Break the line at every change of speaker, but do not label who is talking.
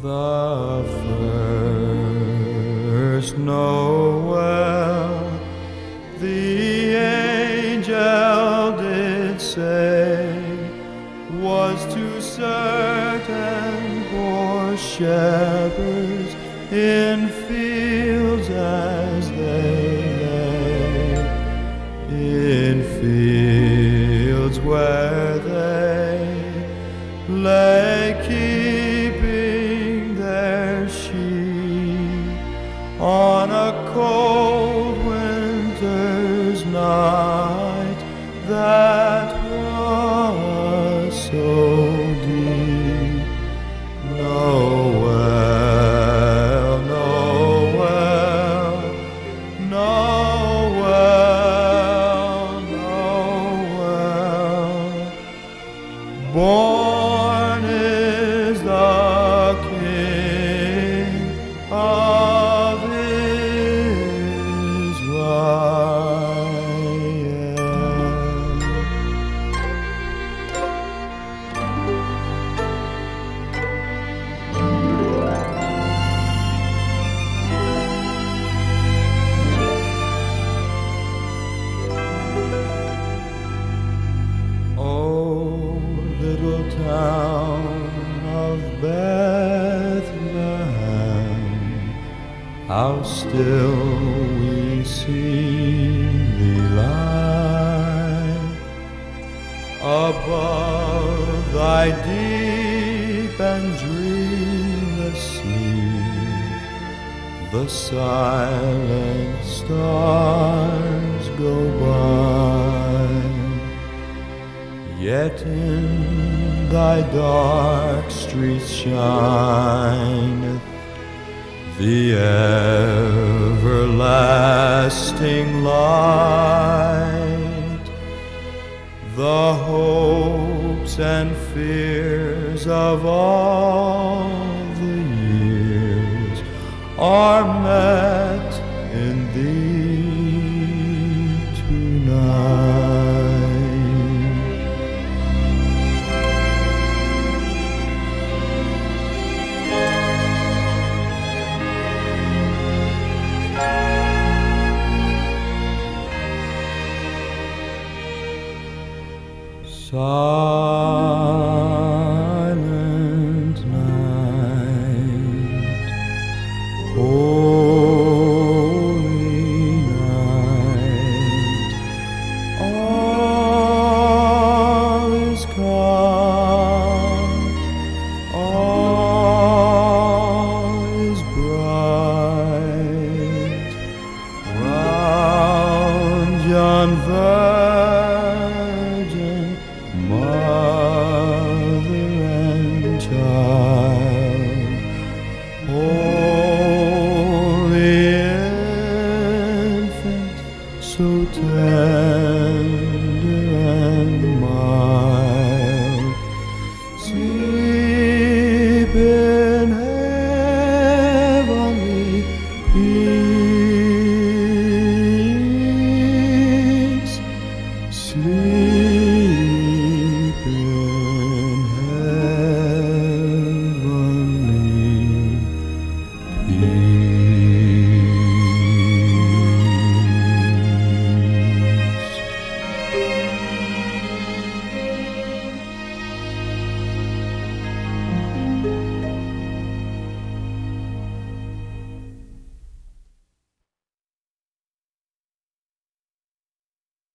The first Noel, the angel did say, was to certain poor shepherds in fields as they lay, in fields where so how still we see thee lie above thy deep and dreamless sleep. The silent stars go by. Yet in thy dark streets shineth the everlasting light. The hopes and fears of all the years are met Silent night, holy night, all is calm, all is bright